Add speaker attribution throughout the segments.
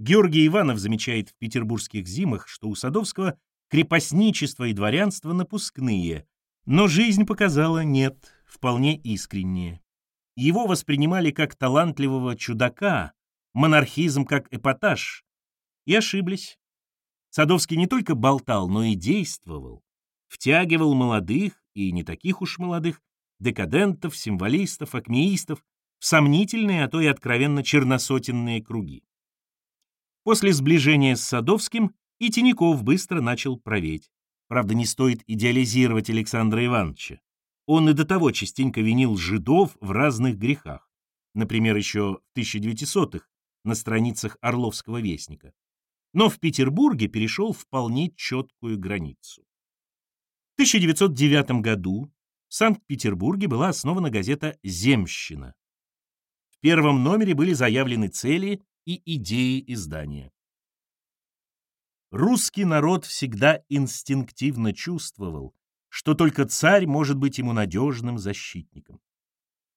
Speaker 1: Георгий Иванов замечает в петербургских зимах, что у Садовского крепостничество и дворянство напускные, но жизнь показала нет, вполне искренние. Его воспринимали как талантливого чудака, монархизм как эпатаж. И ошиблись. Садовский не только болтал, но и действовал. Втягивал молодых, и не таких уж молодых, декадентов, символистов, акмеистов в сомнительные, а то и откровенно черносотенные круги. После сближения с Садовским и Тиняков быстро начал проветь. Правда, не стоит идеализировать Александра Ивановича. Он и до того частенько винил жидов в разных грехах. Например, еще в 1900-х на страницах Орловского вестника. Но в Петербурге перешел вполне четкую границу. В 1909 году в Санкт-Петербурге была основана газета «Земщина». В первом номере были заявлены цели и идеи издания. Русский народ всегда инстинктивно чувствовал, что только царь может быть ему надежным защитником.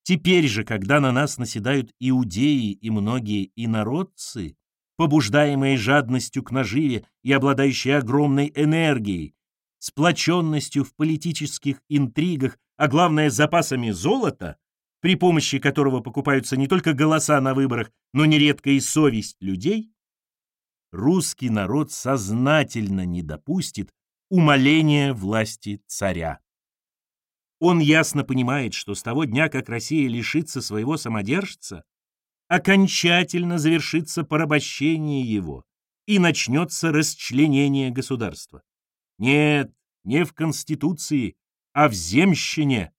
Speaker 1: Теперь же, когда на нас наседают иудеи и многие инородцы, побуждаемые жадностью к наживе и обладающие огромной энергией, сплоченностью в политических интригах, а главное запасами золота, при помощи которого покупаются не только голоса на выборах, но нередко и совесть людей, русский народ сознательно не допустит умаления власти царя. Он ясно понимает, что с того дня, как Россия лишится своего самодержца, окончательно завершится порабощение его и начнется расчленение государства. Нет, не в Конституции, а в земщине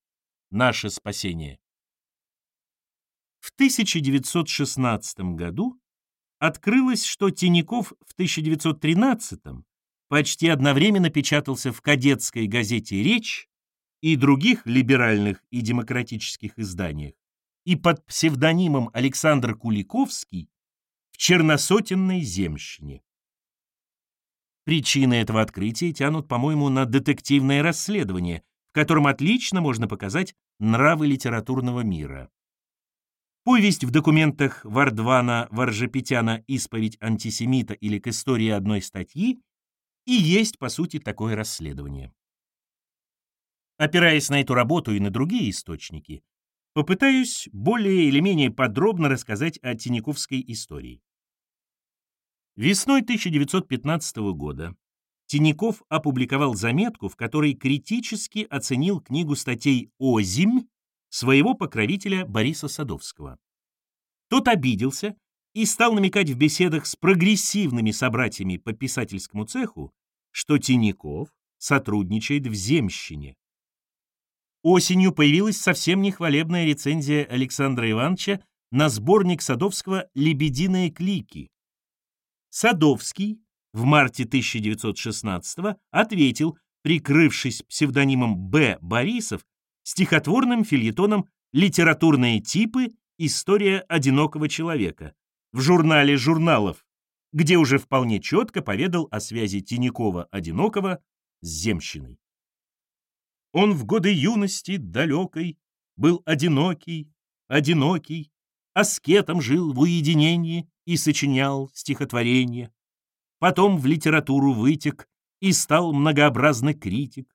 Speaker 1: наше спасение. В 1916 году открылось, что Тиняков в 1913 почти одновременно печатался в кадетской газете «Речь» и других либеральных и демократических изданиях, и под псевдонимом Александр Куликовский в черносотенной земщине. Причины этого открытия тянут, по-моему, на детективное расследование, в котором отлично можно показать нравы литературного мира. Повесть в документах Вардвана Варжепетяна «Исповедь антисемита» или «К истории одной статьи» и есть, по сути, такое расследование. Опираясь на эту работу и на другие источники, попытаюсь более или менее подробно рассказать о Тиньяковской истории. Весной 1915 года Тиняков опубликовал заметку, в которой критически оценил книгу статей «Озимь» своего покровителя Бориса Садовского. Тот обиделся и стал намекать в беседах с прогрессивными собратьями по писательскому цеху, что Тиняков сотрудничает в земщине. Осенью появилась совсем нехвалебная рецензия Александра Ивановича на сборник Садовского «Лебединые клики». Садовский в марте 1916 ответил, прикрывшись псевдонимом Б. Борисов, стихотворным фильетоном «Литературные типы. История одинокого человека» в журнале журналов, где уже вполне четко поведал о связи Тинякова-одинокого с земщиной. Он в годы юности далекой был одинокий, одинокий, аскетом жил в уединении и сочинял стихотворения. Потом в литературу вытек и стал многообразный критик.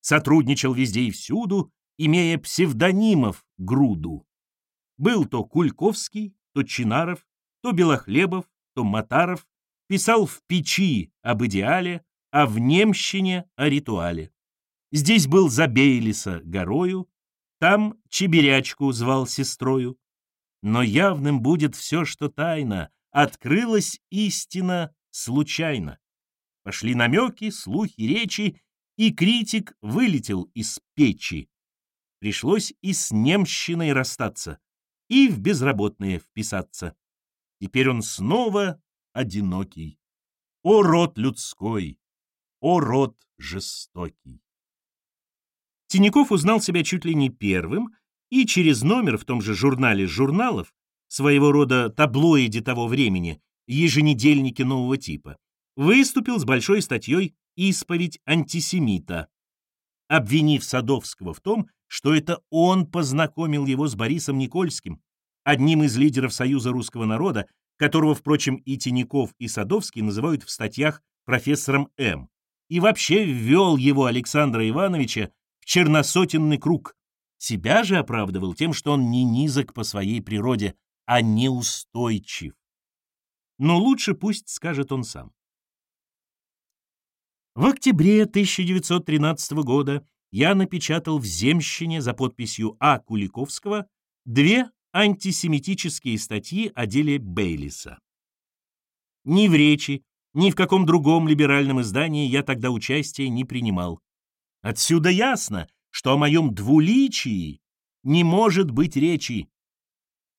Speaker 1: Сотрудничал везде и всюду имея псевдонимов груду. Был то Кульковский, то Чинаров, то Белохлебов, то Матаров, писал в печи об идеале, а в немщине о ритуале. Здесь был за Бейлиса горою, там Чеберячку звал сестрою. Но явным будет все, что тайно, открылась истина случайно. Пошли намеки, слухи, речи, и критик вылетел из печи, Пришлось и с немщиной расстаться, и в безработные вписаться. Теперь он снова одинокий. О, род людской! О, род жестокий! Тиняков узнал себя чуть ли не первым, и через номер в том же журнале журналов, своего рода таблоиде того времени, еженедельники нового типа, выступил с большой статьей «Исповедь антисемита», обвинив Садовского в том, что это он познакомил его с Борисом Никольским, одним из лидеров Союза русского народа, которого, впрочем, и Тиняков, и Садовский называют в статьях профессором М, и вообще ввел его Александра Ивановича в черносотенный круг. Себя же оправдывал тем, что он не низок по своей природе, а неустойчив. Но лучше пусть скажет он сам. В октябре 1913 года я напечатал в «Земщине» за подписью А. Куликовского две антисемитические статьи о деле Бейлиса. Ни в речи, ни в каком другом либеральном издании я тогда участия не принимал. Отсюда ясно, что о моем двуличии не может быть речи.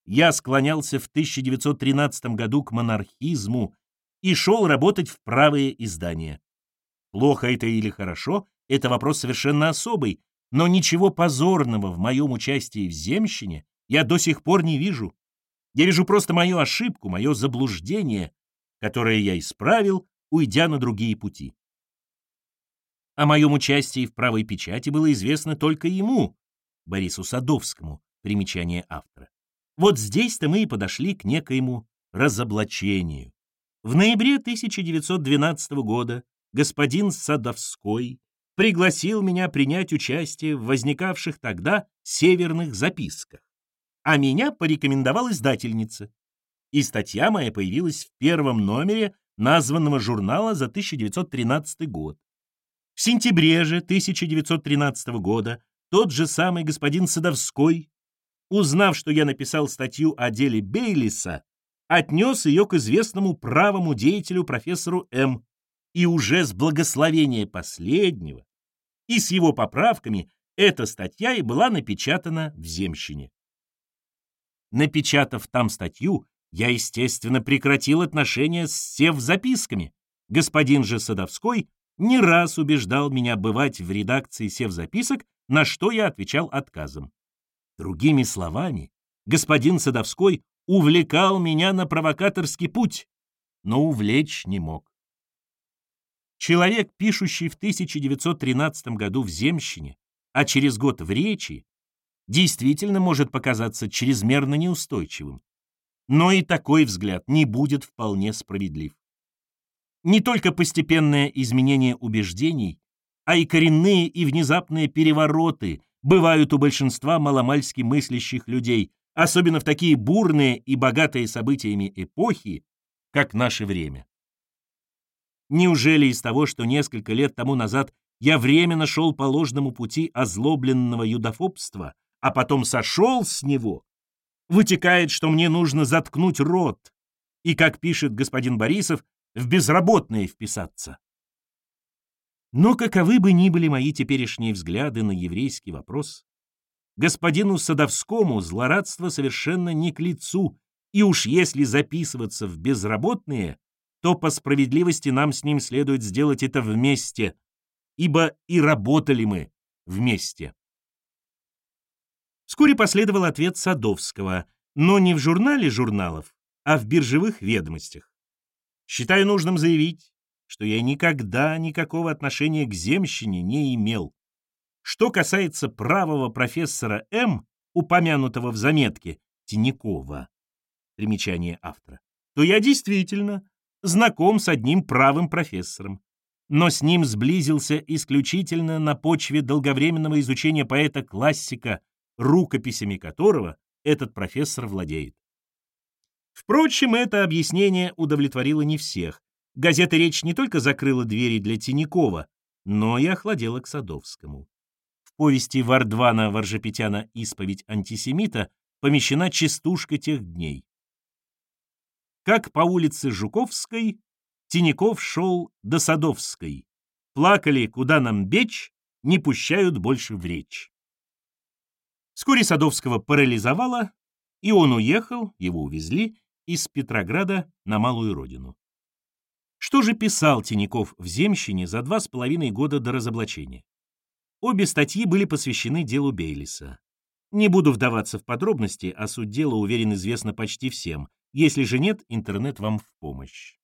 Speaker 1: Я склонялся в 1913 году к монархизму и шел работать в правые издания. Плохо это или хорошо, это вопрос совершенно особый, но ничего позорного в моем участии в земщине я до сих пор не вижу. Я вижу просто мою ошибку, мое заблуждение, которое я исправил, уйдя на другие пути. О моем участии в правой печати было известно только ему, Борису Садовскому, примечание автора. Вот здесь-то мы и подошли к некоему разоблачению. В ноябре 1912 года господин Садовской пригласил меня принять участие в возникавших тогда северных записках, а меня порекомендовал издательница. И статья моя появилась в первом номере названного журнала за 1913 год. В сентябре же 1913 года тот же самый господин Садовской, узнав, что я написал статью о деле Бейлиса, отнес ее к известному правому деятелю профессору М и уже с благословения последнего и с его поправками эта статья и была напечатана в «Земщине». Напечатав там статью, я, естественно, прекратил отношения с Сев записками. Господин же Садовской не раз убеждал меня бывать в редакции Сев записок, на что я отвечал отказом. Другими словами, господин Садовской увлекал меня на провокаторский путь, но увлечь не мог. Человек, пишущий в 1913 году в «Земщине», а через год в «Речи», действительно может показаться чрезмерно неустойчивым. Но и такой взгляд не будет вполне справедлив. Не только постепенное изменение убеждений, а и коренные и внезапные перевороты бывают у большинства маломальски мыслящих людей, особенно в такие бурные и богатые событиями эпохи, как наше время. Неужели из того, что несколько лет тому назад я временно шел по ложному пути озлобленного юдофобства, а потом сошел с него, вытекает, что мне нужно заткнуть рот и, как пишет господин Борисов, в безработные вписаться? Но каковы бы ни были мои теперешние взгляды на еврейский вопрос, господину Садовскому злорадство совершенно не к лицу, и уж если записываться в безработные, то по справедливости нам с ним следует сделать это вместе, ибо и работали мы вместе. Вскоре последовал ответ Садовского, но не в журнале журналов, а в биржевых ведомостях. Считаю нужным заявить, что я никогда никакого отношения к земщине не имел. Что касается правого профессора М, упомянутого в заметке, Тинякова, примечание автора, то я действительно знаком с одним правым профессором, но с ним сблизился исключительно на почве долговременного изучения поэта-классика, рукописями которого этот профессор владеет. Впрочем, это объяснение удовлетворило не всех. Газета «Речь» не только закрыла двери для Тинякова, но и охладела к Садовскому. В повести Вардвана Варжапетяна «Исповедь антисемита» помещена частушка тех дней как по улице Жуковской Тиняков шел до Садовской. Плакали, куда нам бечь, не пущают больше в речь. Вскоре Садовского парализовало, и он уехал, его увезли из Петрограда на малую родину. Что же писал Тиняков в «Земщине» за два с половиной года до разоблачения? Обе статьи были посвящены делу Бейлиса. Не буду вдаваться в подробности, а суть дела, уверен, известна почти всем, если же нет, интернет вам в помощь.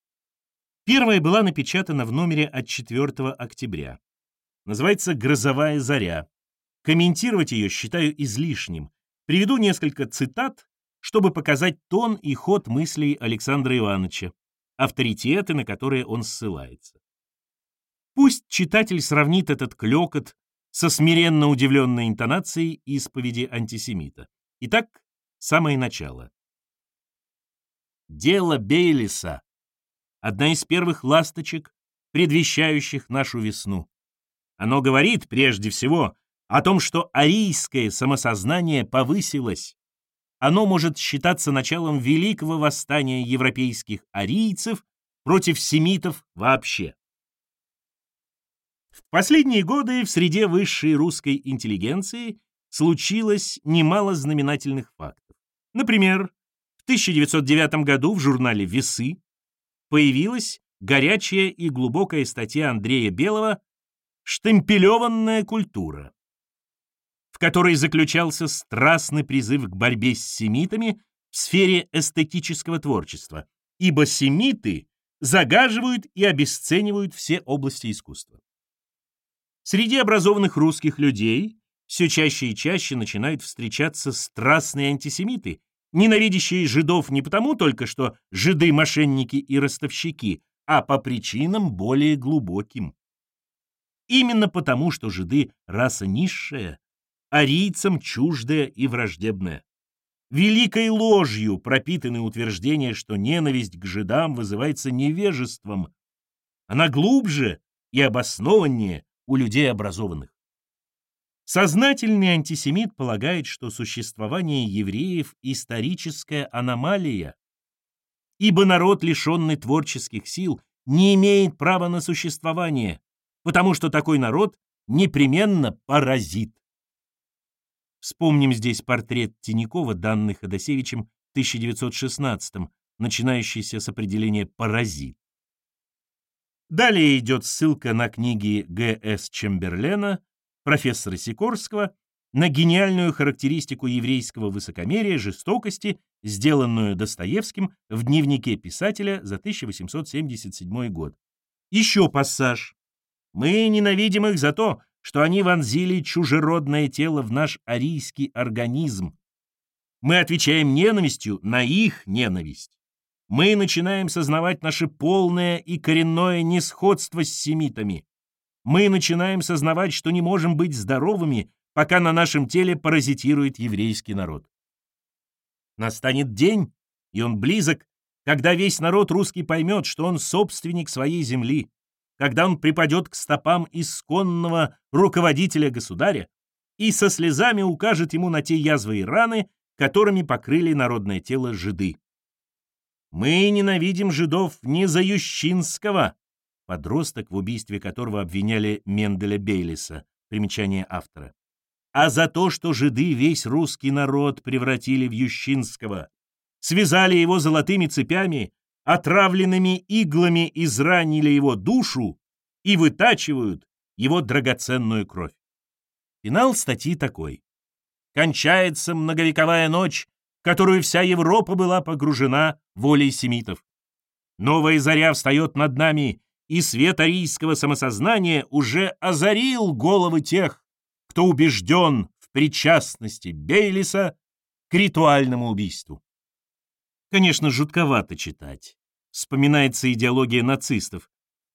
Speaker 1: Первая была напечатана в номере от 4 октября. Называется «Грозовая заря». Комментировать ее считаю излишним. Приведу несколько цитат, чтобы показать тон и ход мыслей Александра Ивановича, авторитеты, на которые он ссылается. Пусть читатель сравнит этот клёкот со смиренно удивленной интонацией исповеди антисемита. Итак, самое начало. Дело Бейлиса — одна из первых ласточек, предвещающих нашу весну. Оно говорит, прежде всего, о том, что арийское самосознание повысилось. Оно может считаться началом великого восстания европейских арийцев против семитов вообще. В последние годы в среде высшей русской интеллигенции случилось немало знаменательных фактов. Например, 1909 году в журнале «Весы» появилась горячая и глубокая статья Андрея Белого «Штемпелеванная культура», в которой заключался страстный призыв к борьбе с семитами в сфере эстетического творчества, ибо семиты загаживают и обесценивают все области искусства. Среди образованных русских людей все чаще и чаще начинают встречаться страстные антисемиты, ненавидящие жидов не потому только, что жиды – мошенники и ростовщики, а по причинам более глубоким. Именно потому, что жиды – раса низшая, арийцам чуждая и враждебная. Великой ложью пропитаны утверждения, что ненависть к жидам вызывается невежеством. Она глубже и обоснованнее у людей образованных. Сознательный антисемит полагает, что существование евреев – историческая аномалия, ибо народ, лишенный творческих сил, не имеет права на существование, потому что такой народ непременно паразит. Вспомним здесь портрет Тинякова, данный Ходосевичем в 1916 начинающийся с определения «паразит». Далее идет ссылка на книги Г.С. Чемберлена профессора Сикорского на гениальную характеристику еврейского высокомерия, жестокости, сделанную Достоевским в дневнике писателя за 1877 год. Еще пассаж. «Мы ненавидим их за то, что они вонзили чужеродное тело в наш арийский организм. Мы отвечаем ненавистью на их ненависть. Мы начинаем сознавать наше полное и коренное несходство с семитами мы начинаем сознавать, что не можем быть здоровыми, пока на нашем теле паразитирует еврейский народ. Настанет день, и он близок, когда весь народ русский поймет, что он собственник своей земли, когда он припадет к стопам исконного руководителя государя и со слезами укажет ему на те язвы и раны, которыми покрыли народное тело жиды. Мы ненавидим жидов не за Ющинского, подросток, в убийстве которого обвиняли Менделя Бейлиса, примечание автора, а за то, что жиды весь русский народ превратили в Ющинского, связали его золотыми цепями, отравленными иглами изранили его душу и вытачивают его драгоценную кровь. Финал статьи такой. Кончается многовековая ночь, которую вся Европа была погружена волей семитов. Новая заря встает над нами, и свет арийского самосознания уже озарил головы тех, кто убежден в причастности Бейлиса к ритуальному убийству. Конечно, жутковато читать. Вспоминается идеология нацистов.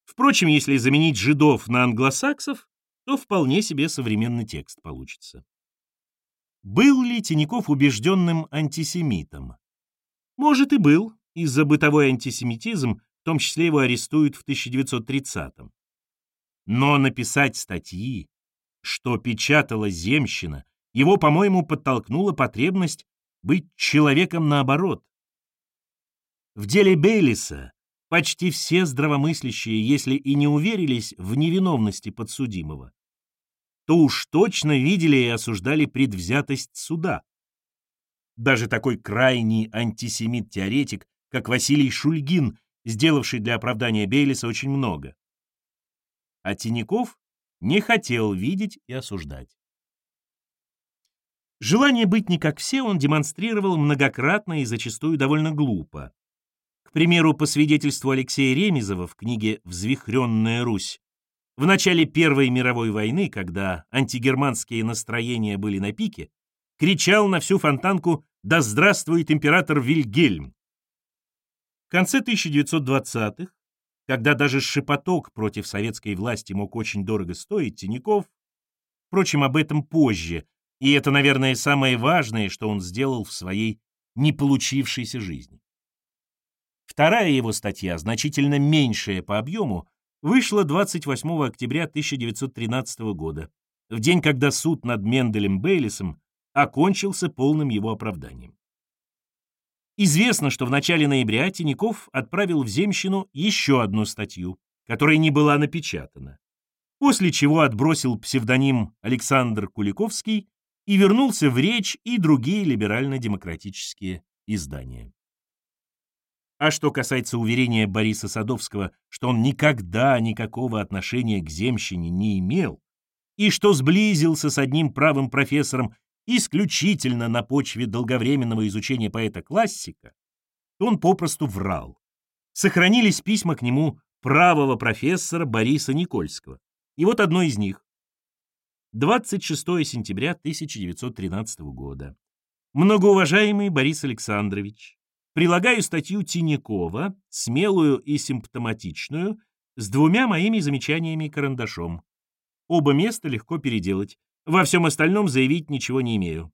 Speaker 1: Впрочем, если заменить жидов на англосаксов, то вполне себе современный текст получится. Был ли Тиняков убежденным антисемитом? Может и был, из-за бытовой антисемитизм в том числе его арестуют в 1930-м. Но написать статьи, что печатала земщина, его, по-моему, подтолкнула потребность быть человеком наоборот. В деле Бейлиса почти все здравомыслящие, если и не уверились в невиновности подсудимого, то уж точно видели и осуждали предвзятость суда. Даже такой крайний антисемит-теоретик, как Василий Шульгин, сделавший для оправдания Бейлиса очень много. А Тиняков не хотел видеть и осуждать. Желание быть не как все он демонстрировал многократно и зачастую довольно глупо. К примеру, по свидетельству Алексея Ремезова в книге «Взвихренная Русь», в начале Первой мировой войны, когда антигерманские настроения были на пике, кричал на всю фонтанку «Да здравствует император Вильгельм!». В конце 1920-х, когда даже шепоток против советской власти мог очень дорого стоить, Тиняков, впрочем, об этом позже, и это, наверное, самое важное, что он сделал в своей не получившейся жизни. Вторая его статья, значительно меньшая по объему, вышла 28 октября 1913 года, в день, когда суд над Менделем Бейлисом окончился полным его оправданием. Известно, что в начале ноября Тиняков отправил в Земщину еще одну статью, которая не была напечатана, после чего отбросил псевдоним Александр Куликовский и вернулся в «Речь» и другие либерально-демократические издания. А что касается уверения Бориса Садовского, что он никогда никакого отношения к земщине не имел, и что сблизился с одним правым профессором исключительно на почве долговременного изучения поэта-классика, то он попросту врал. Сохранились письма к нему правого профессора Бориса Никольского. И вот одно из них. 26 сентября 1913 года. Многоуважаемый Борис Александрович, прилагаю статью Тинякова, смелую и симптоматичную, с двумя моими замечаниями карандашом. Оба места легко переделать. Во всем остальном заявить ничего не имею.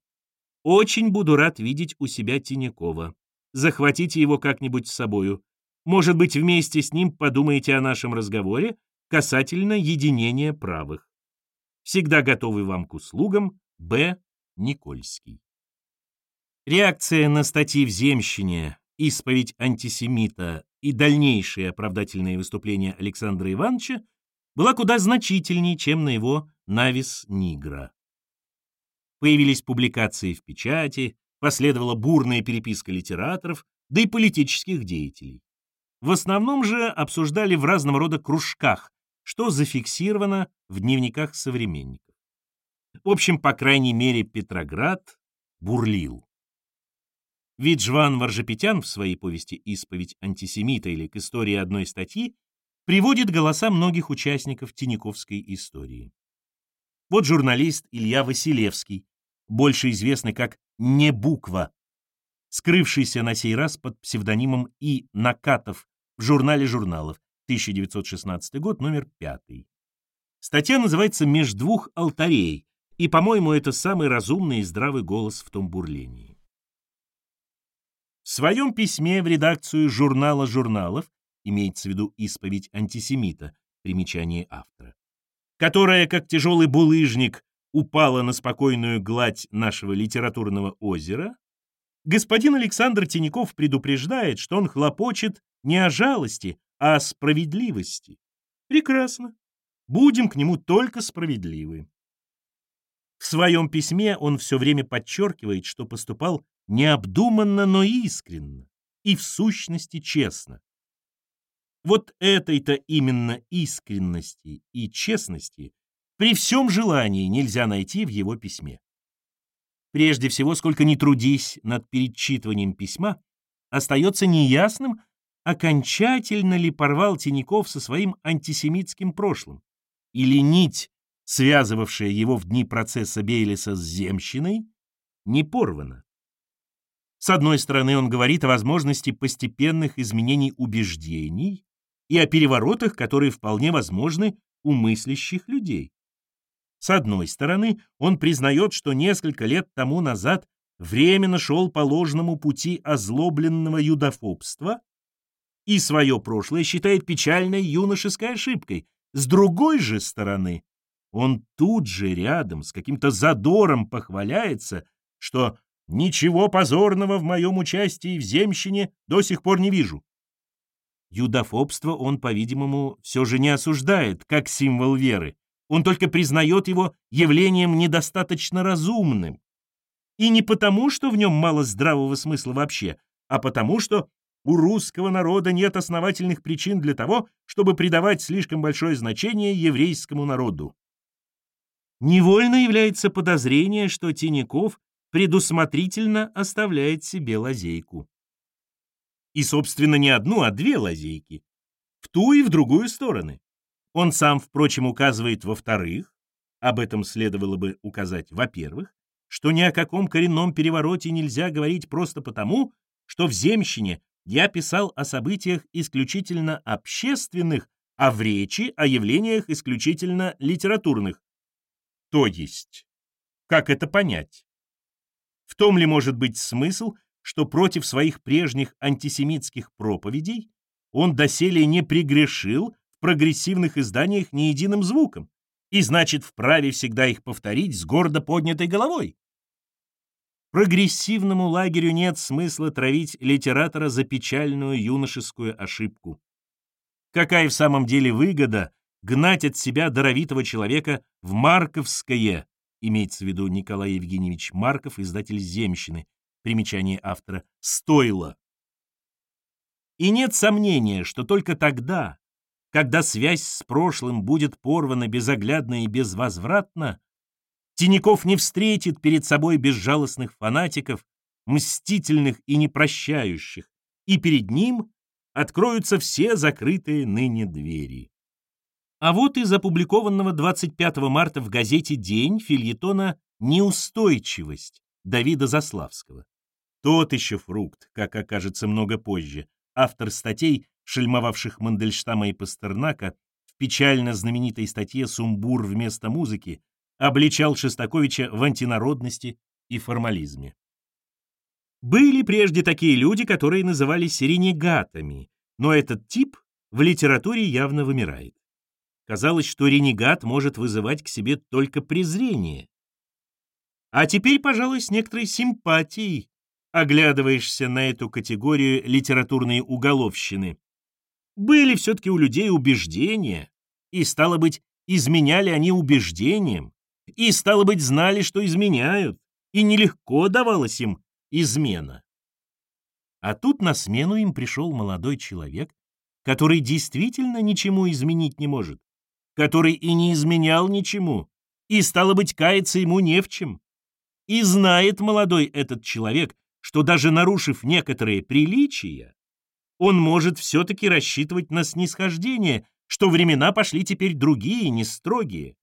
Speaker 1: Очень буду рад видеть у себя Тинякова. Захватите его как-нибудь с собою. Может быть, вместе с ним подумаете о нашем разговоре касательно единения правых. Всегда готовый вам к услугам, Б. Никольский. Реакция на статьи в «Земщине», исповедь антисемита и дальнейшие оправдательные выступления Александра Ивановича была куда значительнее, чем на его «Навис Нигра». Появились публикации в печати, последовала бурная переписка литераторов, да и политических деятелей. В основном же обсуждали в разного рода кружках что зафиксировано в дневниках современников. В общем, по крайней мере, Петроград бурлил. Виджван Варжапетян в своей повести «Исповедь антисемита» или к истории одной статьи приводит голоса многих участников Тиняковской истории. Вот журналист Илья Василевский, больше известный как «Не буква», скрывшийся на сей раз под псевдонимом И. Накатов в журнале журналов 1916 год, номер 5. Статья называется «Меж двух алтарей», и, по-моему, это самый разумный и здравый голос в том бурлении. В своем письме в редакцию журнала журналов, имеется в виду исповедь антисемита, примечание автора, которая, как тяжелый булыжник, упала на спокойную гладь нашего литературного озера, господин Александр Тиняков предупреждает, что он хлопочет не о жалости, а о справедливости. Прекрасно. Будем к нему только справедливы. В своем письме он все время подчеркивает, что поступал необдуманно, но искренно и в сущности честно. Вот этой-то именно искренности и честности при всем желании нельзя найти в его письме. Прежде всего, сколько ни трудись над перечитыванием письма, остается неясным, окончательно ли порвал Тиняков со своим антисемитским прошлым, или нить, связывавшая его в дни процесса Бейлиса с земщиной, не порвана. С одной стороны, он говорит о возможности постепенных изменений убеждений и о переворотах, которые вполне возможны у мыслящих людей. С одной стороны, он признает, что несколько лет тому назад временно шел по ложному пути озлобленного юдофобства и свое прошлое считает печальной юношеской ошибкой. С другой же стороны, он тут же рядом с каким-то задором похваляется, что «ничего позорного в моем участии в земщине до сих пор не вижу». Юдофобство он, по-видимому, все же не осуждает, как символ веры. Он только признает его явлением недостаточно разумным. И не потому, что в нем мало здравого смысла вообще, а потому, что у русского народа нет основательных причин для того, чтобы придавать слишком большое значение еврейскому народу. Невольно является подозрение, что Тиняков предусмотрительно оставляет себе лазейку. И, собственно, не одну, а две лазейки. В ту и в другую стороны. Он сам, впрочем, указывает во-вторых, об этом следовало бы указать во-первых, что ни о каком коренном перевороте нельзя говорить просто потому, что в земщине я писал о событиях исключительно общественных, а в речи о явлениях исключительно литературных. То есть, как это понять? В том ли может быть смысл, что против своих прежних антисемитских проповедей он доселе не пригрешил в прогрессивных изданиях ни единым звуком, и значит вправе всегда их повторить с гордо поднятой головой? Прогрессивному лагерю нет смысла травить литератора за печальную юношескую ошибку. Какая в самом деле выгода гнать от себя даровитого человека в Марковское, имеется в виду Николай Евгеньевич Марков, издатель «Земщины», примечание автора, стоило. И нет сомнения, что только тогда, когда связь с прошлым будет порвана безоглядно и безвозвратно, Тиняков не встретит перед собой безжалостных фанатиков, мстительных и непрощающих, и перед ним откроются все закрытые ныне двери. А вот из опубликованного 25 марта в газете «День» фильетона «Неустойчивость» Давида Заславского. Тот еще фрукт, как окажется много позже, автор статей, шельмовавших Мандельштама и Пастернака, в печально знаменитой статье «Сумбур вместо музыки» обличал Шестаковича в антинародности и формализме. Были прежде такие люди, которые назывались ренегатами, но этот тип в литературе явно вымирает. Казалось, что ренегат может вызывать к себе только презрение. А теперь, пожалуй, с некоторой симпатией оглядываешься на эту категорию литературной уголовщины. Были все-таки у людей убеждения, и, стало быть, изменяли они убеждениям, и, стало быть, знали, что изменяют, и нелегко давалось им измена. А тут на смену им пришел молодой человек, который действительно ничему изменить не может, который и не изменял ничему, и, стало быть, каяться ему не в чем. И знает молодой этот человек, что даже нарушив некоторые приличия, он может все-таки рассчитывать на снисхождение, что времена пошли теперь другие, не строгие.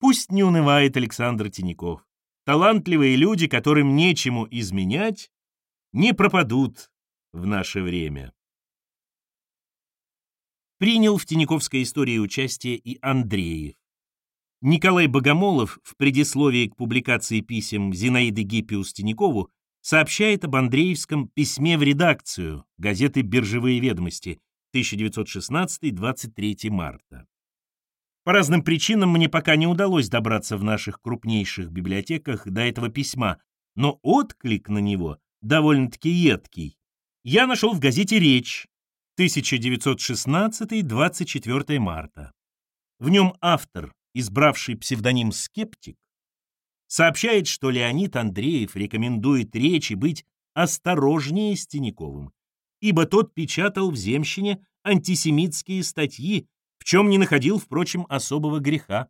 Speaker 1: Пусть не унывает Александр Тиняков. Талантливые люди, которым нечему изменять, не пропадут в наше время. Принял в Тиняковской истории участие и Андреев. Николай Богомолов в предисловии к публикации писем Зинаиды Гиппиус Тинякову сообщает об Андреевском письме в редакцию газеты «Биржевые ведомости» 1916-23 марта. По разным причинам мне пока не удалось добраться в наших крупнейших библиотеках до этого письма, но отклик на него довольно-таки едкий. Я нашел в газете «Речь» 1916-24 марта. В нем автор, избравший псевдоним «Скептик», сообщает, что Леонид Андреев рекомендует речи быть осторожнее с Тиняковым, ибо тот печатал в земщине антисемитские статьи в чем не находил, впрочем, особого греха.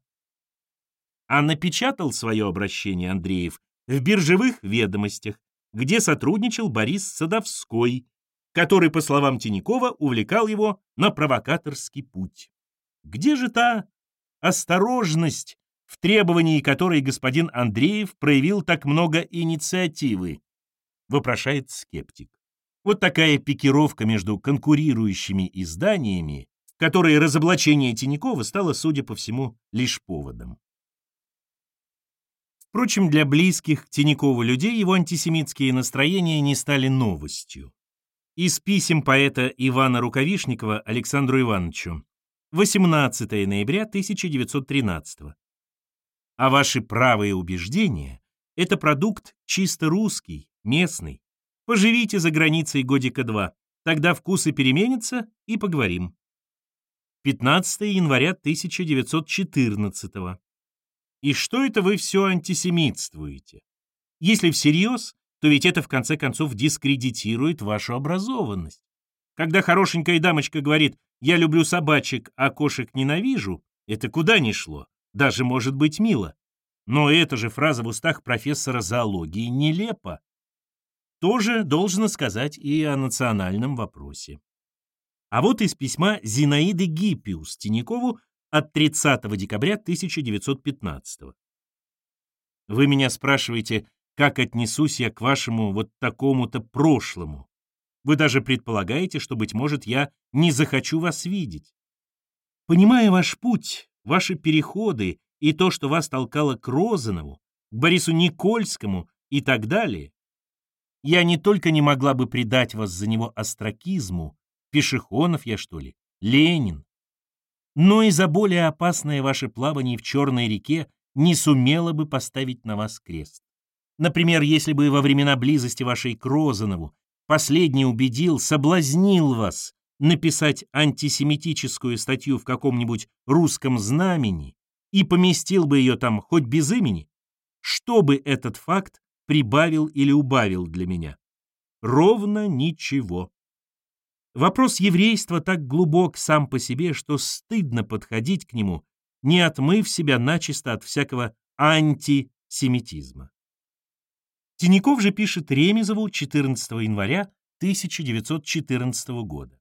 Speaker 1: А напечатал свое обращение Андреев в биржевых ведомостях, где сотрудничал Борис Садовской, который, по словам Тинякова, увлекал его на провокаторский путь. Где же та осторожность, в требовании которой господин Андреев проявил так много инициативы? Вопрошает скептик. Вот такая пикировка между конкурирующими изданиями которой разоблачение Тинякова стало, судя по всему, лишь поводом. Впрочем, для близких к Тинякову людей его антисемитские настроения не стали новостью. Из писем поэта Ивана Рукавишникова Александру Ивановичу 18 ноября 1913 А ваши правые убеждения — это продукт чисто русский, местный. Поживите за границей годика два, тогда вкусы переменятся и поговорим. 15 января 1914 -го. И что это вы все антисемитствуете? Если всерьез, то ведь это в конце концов дискредитирует вашу образованность. Когда хорошенькая дамочка говорит «я люблю собачек, а кошек ненавижу», это куда ни шло, даже может быть мило. Но эта же фраза в устах профессора зоологии нелепа. Тоже должно сказать и о национальном вопросе. А вот из письма Зинаиды Гиппиус Тиньякову от 30 декабря 1915 Вы меня спрашиваете, как отнесусь я к вашему вот такому-то прошлому. Вы даже предполагаете, что, быть может, я не захочу вас видеть. Понимая ваш путь, ваши переходы и то, что вас толкало к Розанову, к Борису Никольскому и так далее, я не только не могла бы предать вас за него остракизму, Пешехонов я, что ли, Ленин, но и за более опасное ваше плавание в Черной реке не сумела бы поставить на вас крест. Например, если бы во времена близости вашей к Розанову последний убедил, соблазнил вас написать антисемитическую статью в каком-нибудь русском знамени и поместил бы ее там хоть без имени, что бы этот факт прибавил или убавил для меня? Ровно ничего. Вопрос еврейства так глубок сам по себе, что стыдно подходить к нему, не отмыв себя начисто от всякого антисемитизма. Тиняков же пишет Ремезову 14 января 1914 года.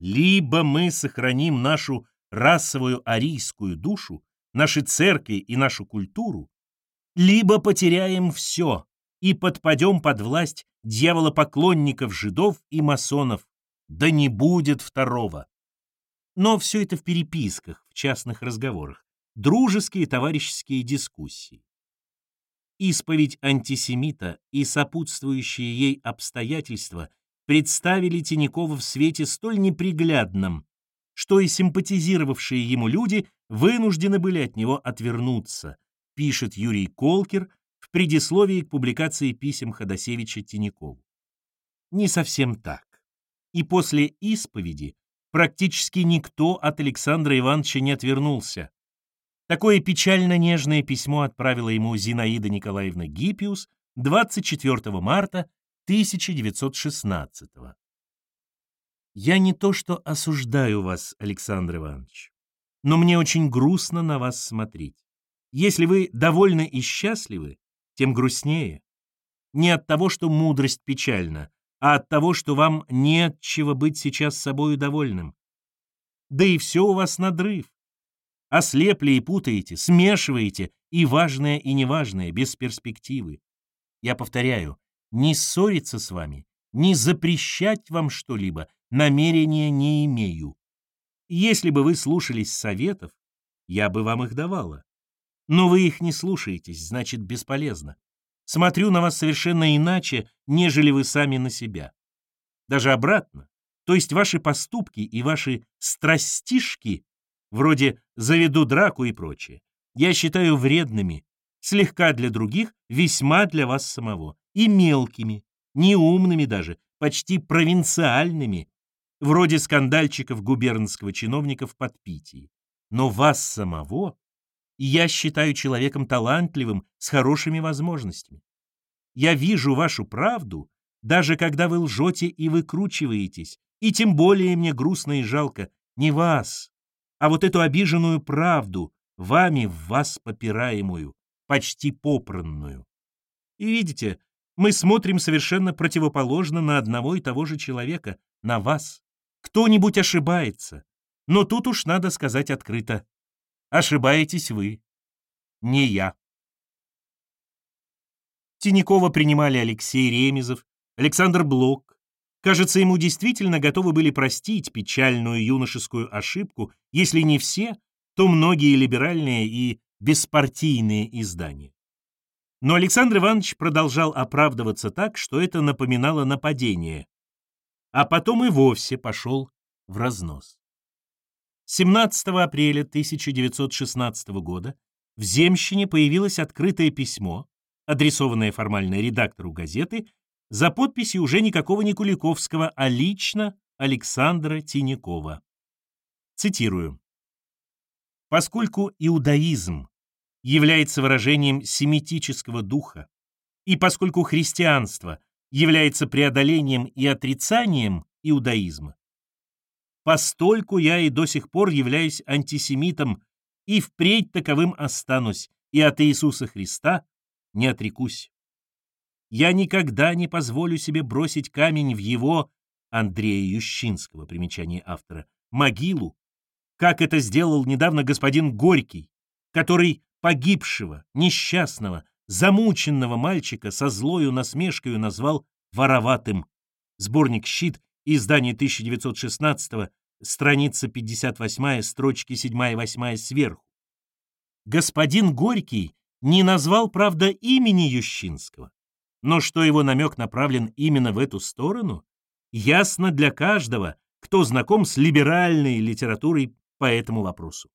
Speaker 1: «Либо мы сохраним нашу расовую арийскую душу, наши церкви и нашу культуру, либо потеряем все и подпадем под власть дьяволопоклонников жидов и масонов, да не будет второго. Но все это в переписках, в частных разговорах, дружеские товарищеские дискуссии. Исповедь антисемита и сопутствующие ей обстоятельства представили Тинякова в свете столь неприглядном, что и симпатизировавшие ему люди вынуждены были от него отвернуться, пишет Юрий Колкер в предисловии к публикации писем Ходосевича Тинякову. Не совсем так. И после исповеди практически никто от Александра Ивановича не отвернулся. Такое печально нежное письмо отправила ему Зинаида Николаевна Гиппиус 24 марта 1916 -го. «Я не то что осуждаю вас, Александр Иванович, но мне очень грустно на вас смотреть. Если вы довольны и счастливы, тем грустнее. Не от того, что мудрость печальна, а от того, что вам не чего быть сейчас собою довольным. Да и все у вас надрыв. Ослепли и путаете, смешиваете и важное, и неважное, без перспективы. Я повторяю, не ссориться с вами, не запрещать вам что-либо, намерения не имею. Если бы вы слушались советов, я бы вам их давала. Но вы их не слушаетесь, значит, бесполезно. Смотрю на вас совершенно иначе, нежели вы сами на себя. Даже обратно. То есть ваши поступки и ваши страстишки, вроде «заведу драку» и прочее, я считаю вредными, слегка для других, весьма для вас самого, и мелкими, неумными даже, почти провинциальными, вроде скандальчиков губернского чиновника в подпитии. Но вас самого я считаю человеком талантливым, с хорошими возможностями. Я вижу вашу правду, даже когда вы лжете и выкручиваетесь, и тем более мне грустно и жалко не вас, а вот эту обиженную правду, вами в вас попираемую, почти попранную. И видите, мы смотрим совершенно противоположно на одного и того же человека, на вас. Кто-нибудь ошибается, но тут уж надо сказать открыто, Ошибаетесь вы, не я. Тинякова принимали Алексей Ремезов, Александр Блок. Кажется, ему действительно готовы были простить печальную юношескую ошибку, если не все, то многие либеральные и беспартийные издания. Но Александр Иванович продолжал оправдываться так, что это напоминало нападение, а потом и вовсе пошел в разнос. 17 апреля 1916 года в Земщине появилось открытое письмо, адресованное формально редактору газеты, за подписью уже никакого не Куликовского, а лично Александра Тинякова. Цитирую. «Поскольку иудаизм является выражением семитического духа, и поскольку христианство является преодолением и отрицанием иудаизма, Постольку я и до сих пор являюсь антисемитом, и впредь таковым останусь, и от Иисуса Христа не отрекусь. Я никогда не позволю себе бросить камень в его, Андрея Ющинского, примечание автора, могилу, как это сделал недавно господин Горький, который погибшего, несчастного, замученного мальчика со злою насмешкою назвал вороватым. Сборник «Щит», издание 1916 страница 58, строчки 7 и 8 сверху. Господин Горький не назвал, правда, имени Ющинского, но что его намек направлен именно в эту сторону, ясно для каждого, кто знаком с либеральной литературой по этому вопросу.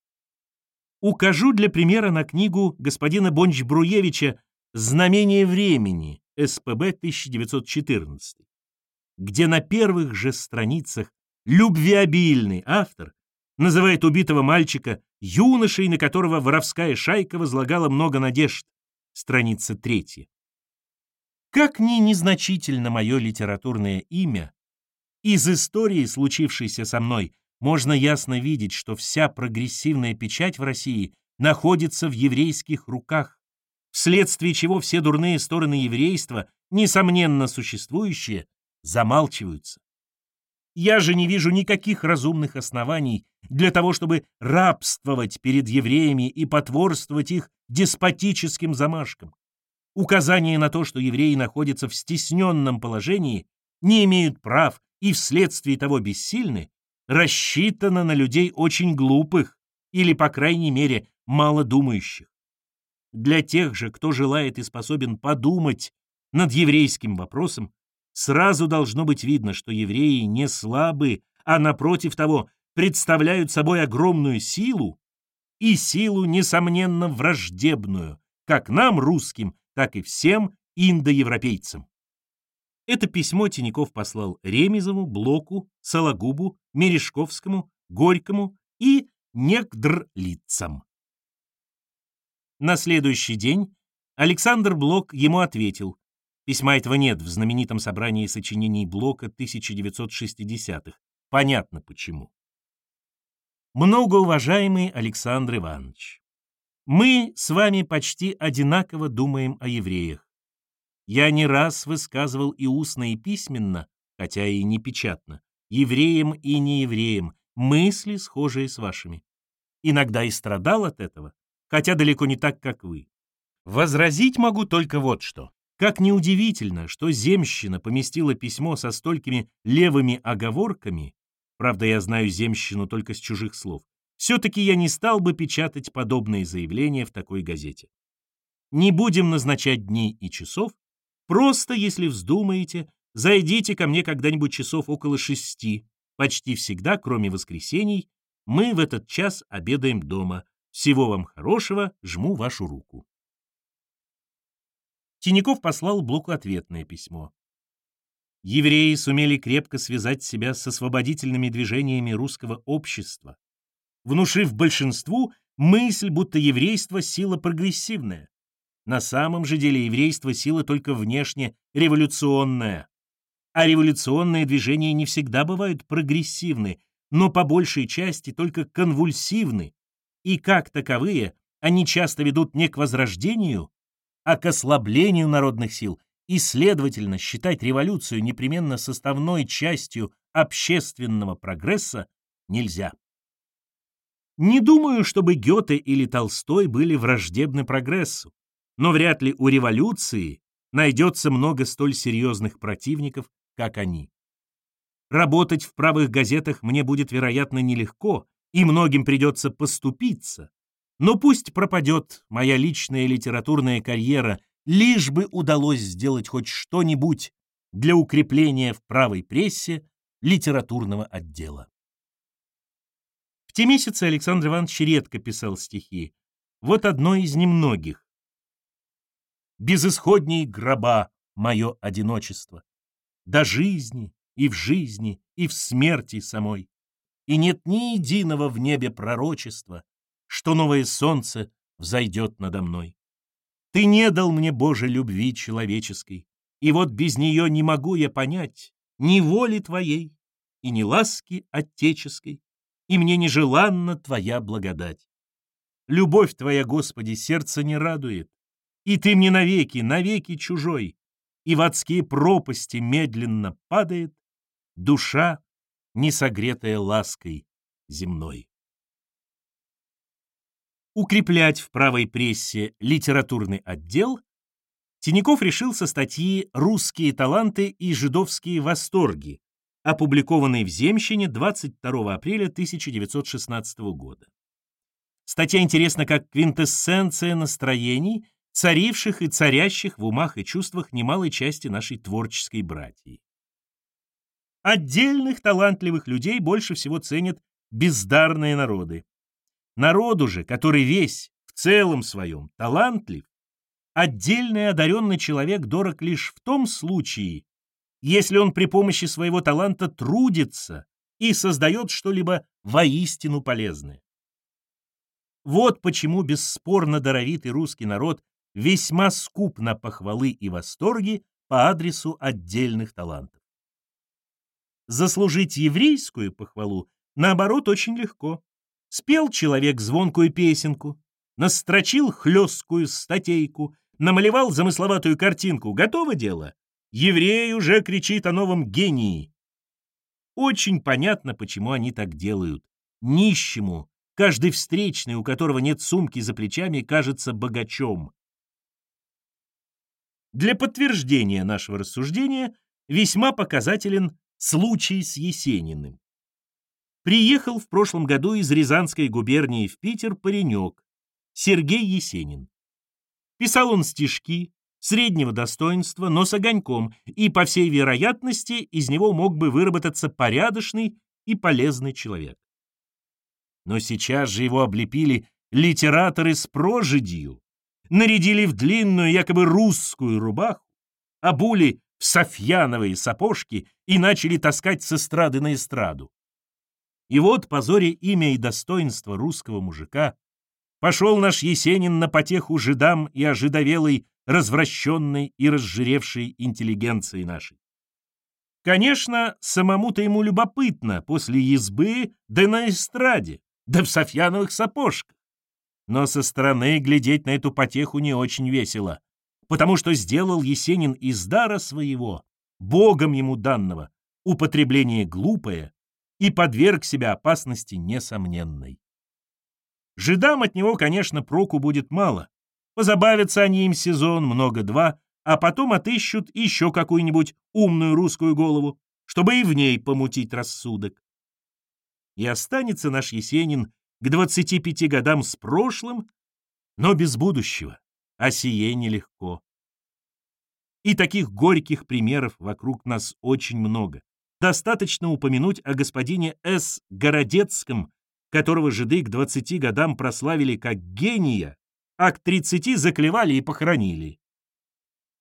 Speaker 1: Укажу для примера на книгу господина Бонч-Бруевича «Знамение времени», СПБ 1914, где на первых же страницах любвеобильный автор называет убитого мальчика юношей, на которого воровская шайка возлагала много надежд. Страница третья. Как ни незначительно мое литературное имя, из истории, случившейся со мной, можно ясно видеть, что вся прогрессивная печать в России находится в еврейских руках, вследствие чего все дурные стороны еврейства, несомненно существующие, замалчиваются. Я же не вижу никаких разумных оснований для того, чтобы рабствовать перед евреями и потворствовать их деспотическим замашкам. Указания на то, что евреи находятся в стесненном положении, не имеют прав и вследствие того бессильны, рассчитано на людей очень глупых или, по крайней мере, малодумающих. Для тех же, кто желает и способен подумать над еврейским вопросом, сразу должно быть видно, что евреи не слабы, а напротив того, представляют собой огромную силу, и силу, несомненно, враждебную, как нам, русским, так и всем индоевропейцам. Это письмо Тиняков послал Ремезову, Блоку, Сологубу, Мережковскому, Горькому и Некдрлицам. На следующий день Александр Блок ему ответил. Письма этого нет в знаменитом собрании сочинений Блока 1960-х. Понятно почему. Многоуважаемый Александр Иванович, мы с вами почти одинаково думаем о евреях. Я не раз высказывал и устно, и письменно, хотя и не печатно, евреям и неевреям, мысли, схожие с вашими. Иногда и страдал от этого, хотя далеко не так, как вы. Возразить могу только вот что. Как неудивительно, что земщина поместила письмо со столькими левыми оговорками, правда, я знаю земщину только с чужих слов, все-таки я не стал бы печатать подобные заявления в такой газете. Не будем назначать дней и часов, Просто, если вздумаете, зайдите ко мне когда-нибудь часов около шести. Почти всегда, кроме воскресений, мы в этот час обедаем дома. Всего вам хорошего, жму вашу руку. Тиняков послал Блоку ответное письмо. Евреи сумели крепко связать себя с освободительными движениями русского общества, внушив большинству мысль, будто еврейство — сила прогрессивная. На самом же деле еврейство — сила только внешне революционная. А революционные движения не всегда бывают прогрессивны, но по большей части только конвульсивны, и как таковые они часто ведут не к возрождению, а к ослаблению народных сил, и, следовательно, считать революцию непременно составной частью общественного прогресса нельзя. Не думаю, чтобы Гёте или Толстой были враждебны прогрессу но вряд ли у революции найдется много столь серьезных противников, как они. Работать в правых газетах мне будет, вероятно, нелегко, и многим придется поступиться, но пусть пропадет моя личная литературная карьера, лишь бы удалось сделать хоть что-нибудь для укрепления в правой прессе литературного отдела. Те месяцы Александр Иванович редко писал стихи. Вот одно из немногих безысходней гроба мое одиночество. До жизни и в жизни, и в смерти самой. И нет ни единого в небе пророчества, что новое солнце взойдет надо мной. Ты не дал мне, Боже, любви человеческой, и вот без нее не могу я понять ни воли Твоей и ни ласки отеческой, и мне нежеланна Твоя благодать. Любовь Твоя, Господи, сердце не радует, и ты мне навеки, навеки чужой, и в адские пропасти медленно падает душа, не согретая лаской земной. Укреплять в правой прессе литературный отдел Тиняков решил со статьи «Русские таланты и жидовские восторги», опубликованной в «Земщине» 22 апреля 1916 года. Статья интересна как квинтэссенция настроений, царивших и царящих в умах и чувствах немалой части нашей творческой братьи. Отдельных талантливых людей больше всего ценят бездарные народы. Народу же, который весь, в целом своем, талантлив, отдельный одаренный человек дорог лишь в том случае, если он при помощи своего таланта трудится и создает что-либо воистину полезное. Вот почему бесспорно даровитый русский народ весьма скуп на похвалы и восторги по адресу отдельных талантов. Заслужить еврейскую похвалу, наоборот, очень легко. Спел человек звонкую песенку, настрочил хлесткую статейку, намалевал замысловатую картинку. Готово дело. Еврей уже кричит о новом гении. Очень понятно, почему они так делают. Нищему, каждый встречный, у которого нет сумки за плечами, кажется богачом. Для подтверждения нашего рассуждения весьма показателен случай с Есениным. Приехал в прошлом году из Рязанской губернии в Питер паренек Сергей Есенин. Писал он стишки среднего достоинства, но с огоньком, и, по всей вероятности, из него мог бы выработаться порядочный и полезный человек. Но сейчас же его облепили литераторы с прожидью, нарядили в длинную, якобы русскую рубаху, обули в софьяновые сапожки и начали таскать с эстрады на эстраду. И вот, позоре имя и достоинство русского мужика, пошел наш Есенин на потеху жидам и ожидовелой, развращенной и разжиревшей интеллигенции нашей. Конечно, самому-то ему любопытно после избы, да на эстраде, да в софьяновых сапожках. Но со стороны глядеть на эту потеху не очень весело, потому что сделал Есенин из дара своего, Богом ему данного, употребление глупое, и подверг себя опасности несомненной. Жидам от него, конечно, проку будет мало. Позабавятся они им сезон, много-два, а потом отыщут еще какую-нибудь умную русскую голову, чтобы и в ней помутить рассудок. И останется наш Есенин к 25 годам с прошлым, но без будущего, а сие нелегко. И таких горьких примеров вокруг нас очень много. Достаточно упомянуть о господине С. Городецком, которого жиды к 20 годам прославили как гения, а к 30 заклевали и похоронили.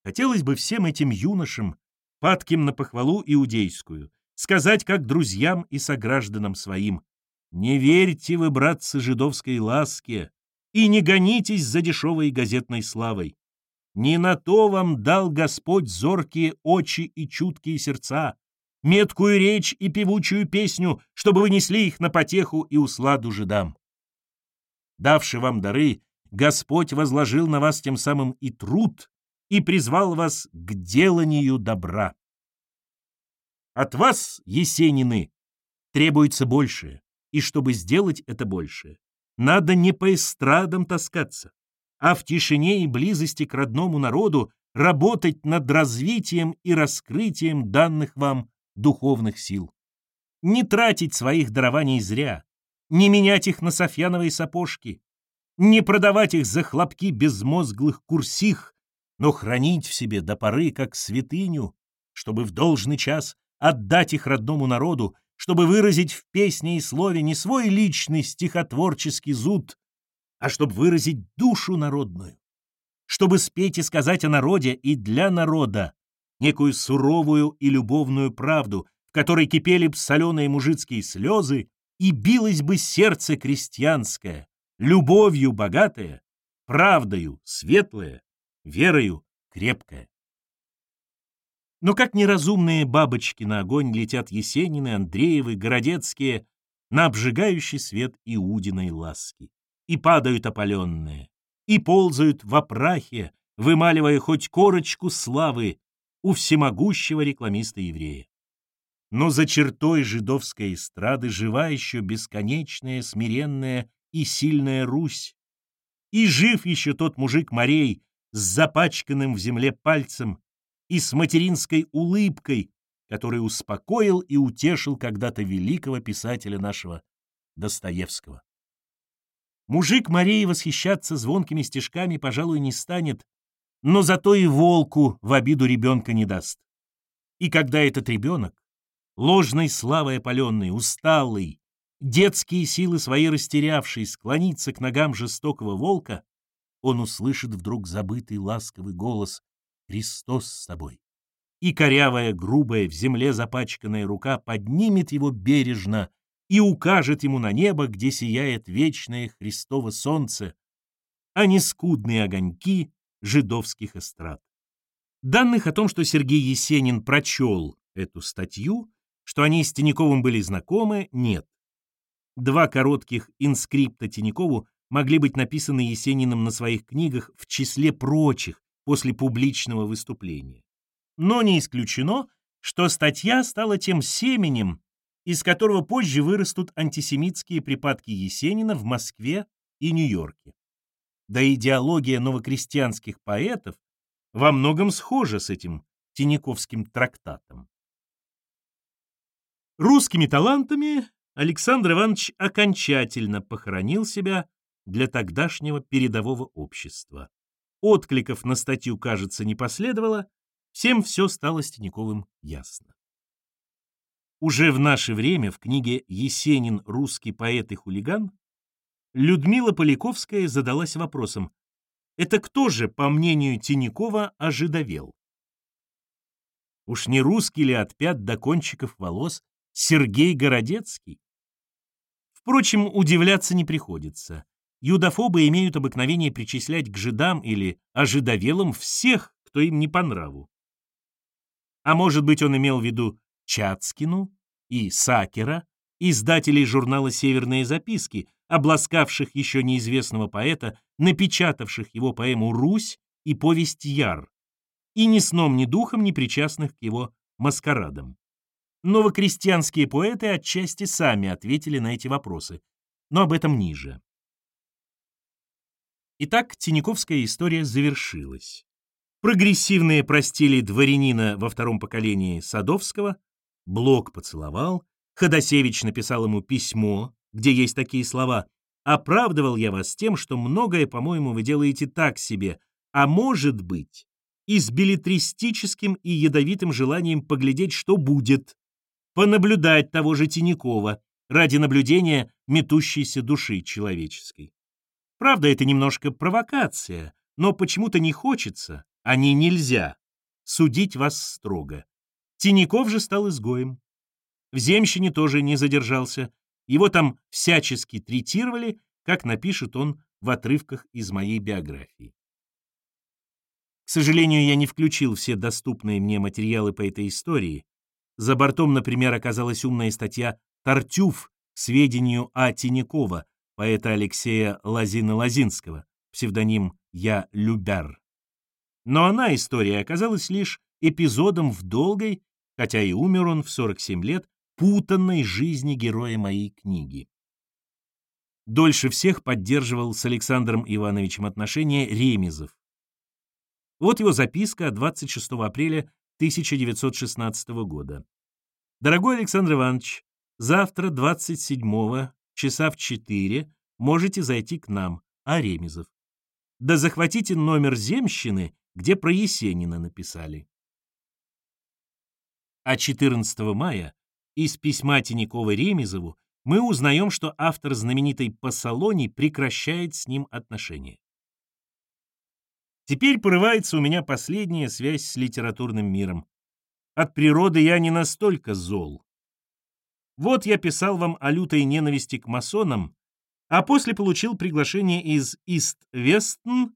Speaker 1: Хотелось бы всем этим юношам, падким на похвалу иудейскую, сказать как друзьям и согражданам своим, «Не верьте вы, братцы, жидовской ласке, и не гонитесь за дешевой газетной славой. Не на то вам дал Господь зоркие очи и чуткие сердца, меткую речь и певучую песню, чтобы вы несли их на потеху и усладу жидам. Давший вам дары, Господь возложил на вас тем самым и труд, и призвал вас к деланию добра. От вас, Есенины, требуется большее, и чтобы сделать это большее, надо не по эстрадам таскаться, а в тишине и близости к родному народу работать над развитием и раскрытием данных вам духовных сил. Не тратить своих дарований зря, не менять их на софьяновые сапожки, не продавать их за хлопки безмозглых курсих, но хранить в себе до поры, как святыню, чтобы в должный час отдать их родному народу, чтобы выразить в песне и слове не свой личный стихотворческий зуд, а чтобы выразить душу народную, чтобы спеть и сказать о народе и для народа, некую суровую и любовную правду, в которой кипели б соленые мужицкие слезы, и билось бы сердце крестьянское, любовью богатое, правдою светлое, верою крепкое. Но как неразумные бабочки на огонь летят Есенины, Андреевы, Городецкие на обжигающий свет Иудиной ласки, и падают опаленные, и ползают в опрахе, вымаливая хоть корочку славы у всемогущего рекламиста-еврея. Но за чертой жидовской эстрады жива еще бесконечная, смиренная и сильная Русь. И жив еще тот мужик морей, с запачканным в земле пальцем и с материнской улыбкой, который успокоил и утешил когда-то великого писателя нашего Достоевского. Мужик Марии восхищаться звонкими стежками, пожалуй, не станет, но зато и волку в обиду ребенка не даст. И когда этот ребенок, ложной славой опаленный, усталый, детские силы свои растерявший, склонится к ногам жестокого волка, он услышит вдруг забытый ласковый голос «Христос с тобой!» И корявая, грубая, в земле запачканная рука поднимет его бережно и укажет ему на небо, где сияет вечное Христово солнце, а не скудные огоньки жидовских эстрад. Данных о том, что Сергей Есенин прочел эту статью, что они с Тиняковым были знакомы, нет. Два коротких инскрипта Тинякову могли быть написаны Есениным на своих книгах в числе прочих после публичного выступления. Но не исключено, что статья стала тем семенем, из которого позже вырастут антисемитские припадки Есенина в Москве и Нью-Йорке. Да идеология новокрестьянских поэтов во многом схожа с этим Тиняковским трактатом. Русскими талантами Александр Иванович окончательно похоронил себя для тогдашнего передового общества. Откликов на статью, кажется, не последовало, всем все стало с Тиняковым ясно. Уже в наше время в книге «Есенин. Русский поэт и хулиган» Людмила Поляковская задалась вопросом, это кто же, по мнению Тинякова, ожидовел? Уж не русский ли от пят до кончиков волос Сергей Городецкий? Впрочем, удивляться не приходится. Юдофобы имеют обыкновение причислять к жидам или ожидовелам всех, кто им не по нраву. А может быть, он имел в виду Чацкину и Сакера, издателей журнала «Северные записки», обласкавших еще неизвестного поэта, напечатавших его поэму «Русь» и повесть «Яр», и ни сном, ни духом не причастных к его маскарадам. Новокрестьянские поэты отчасти сами ответили на эти вопросы, но об этом ниже. Итак, Тиняковская история завершилась. Прогрессивные простили дворянина во втором поколении Садовского, Блок поцеловал, Ходосевич написал ему письмо, где есть такие слова «Оправдывал я вас тем, что многое, по-моему, вы делаете так себе, а может быть, и с билетристическим и ядовитым желанием поглядеть, что будет, понаблюдать того же Тинякова ради наблюдения метущейся души человеческой. Правда, это немножко провокация, но почему-то не хочется, а не нельзя, судить вас строго. Тиняков же стал изгоем. В земщине тоже не задержался. Его там всячески третировали, как напишет он в отрывках из моей биографии. К сожалению, я не включил все доступные мне материалы по этой истории. За бортом, например, оказалась умная статья «Тартюф» сведению А. Тинякова, поэта Алексея Лазина-Лазинского, псевдоним «Я Любяр». Но она, история, оказалась лишь эпизодом в долгой, хотя и умер он в 47 лет, путанной жизни героя моей книги. Дольше всех поддерживал с Александром Ивановичем отношения Ремезов. Вот его записка 26 апреля 1916 года. «Дорогой Александр Иванович, завтра 27 часа в 4 можете зайти к нам, а Ремезов. Да захватите номер земщины, где про Есенина написали. А 14 мая из письма Тинякова Ремезову мы узнаем, что автор знаменитой «Посолони» прекращает с ним отношения. Теперь порывается у меня последняя связь с литературным миром. От природы я не настолько зол. Вот я писал вам о лютой ненависти к масонам, а после получил приглашение из Ист-Вестн